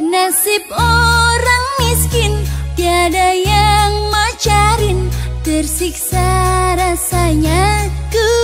Nasib orang miskin Tiada yang macarin. Tersiksa rasanya ku